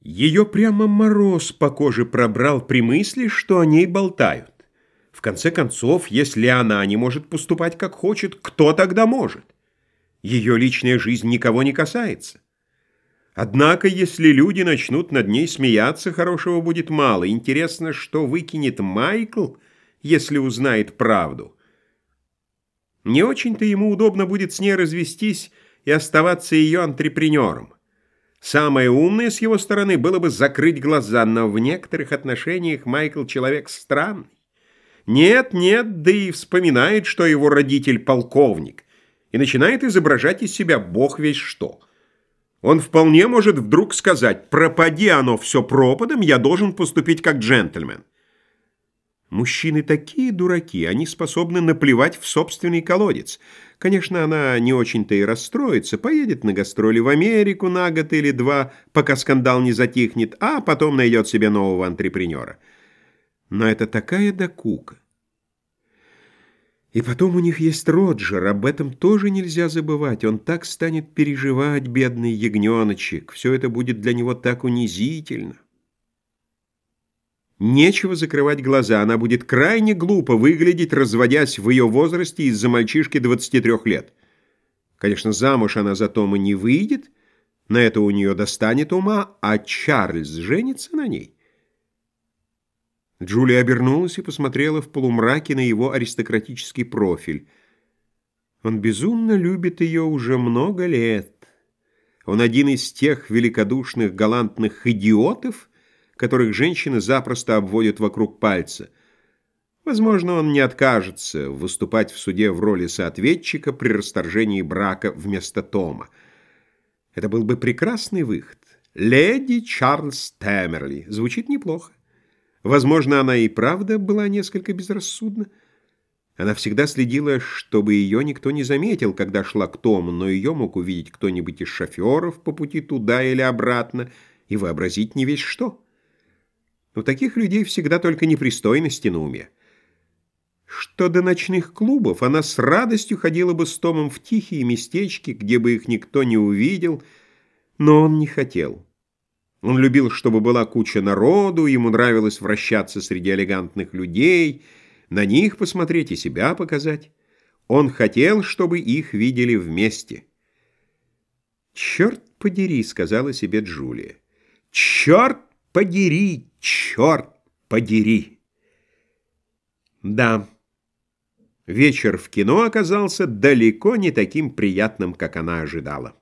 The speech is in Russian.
Ее прямо мороз по коже пробрал при мысли, что о ней болтают. В конце концов, если она не может поступать как хочет, кто тогда может? Ее личная жизнь никого не касается. Однако, если люди начнут над ней смеяться, хорошего будет мало. Интересно, что выкинет Майкл, если узнает правду. Не очень-то ему удобно будет с ней развестись и оставаться ее антрепренером. Самое умное с его стороны было бы закрыть глаза, но в некоторых отношениях Майкл человек странный. Нет, нет, да и вспоминает, что его родитель полковник, и начинает изображать из себя бог весь что. Он вполне может вдруг сказать «пропади оно все пропадом, я должен поступить как джентльмен». Мужчины такие дураки, они способны наплевать в собственный колодец. Конечно, она не очень-то и расстроится, поедет на гастроли в Америку на год или два, пока скандал не затихнет, а потом найдет себе нового антрепренера. Но это такая докука. И потом у них есть Роджер, об этом тоже нельзя забывать. Он так станет переживать, бедный ягненочек. Все это будет для него так унизительно. Нечего закрывать глаза, она будет крайне глупо выглядеть, разводясь в ее возрасте из-за мальчишки 23 лет. Конечно, замуж она за Тома не выйдет, на это у нее достанет ума, а Чарльз женится на ней. Джулия обернулась и посмотрела в полумраке на его аристократический профиль. Он безумно любит ее уже много лет. Он один из тех великодушных галантных идиотов, которых женщины запросто обводят вокруг пальца. Возможно, он не откажется выступать в суде в роли соответчика при расторжении брака вместо Тома. Это был бы прекрасный выход. «Леди Чарльз Тэмерли» звучит неплохо. Возможно, она и правда была несколько безрассудна. Она всегда следила, чтобы ее никто не заметил, когда шла к Тому, но ее мог увидеть кто-нибудь из шоферов по пути туда или обратно и вообразить не весь что. У таких людей всегда только непристойности на уме. Что до ночных клубов, она с радостью ходила бы с Томом в тихие местечки, где бы их никто не увидел, но он не хотел. Он любил, чтобы была куча народу, ему нравилось вращаться среди элегантных людей, на них посмотреть и себя показать. Он хотел, чтобы их видели вместе. «Черт подери», — сказала себе Джулия. «Черт подери!» Черт подери! Да, вечер в кино оказался далеко не таким приятным, как она ожидала.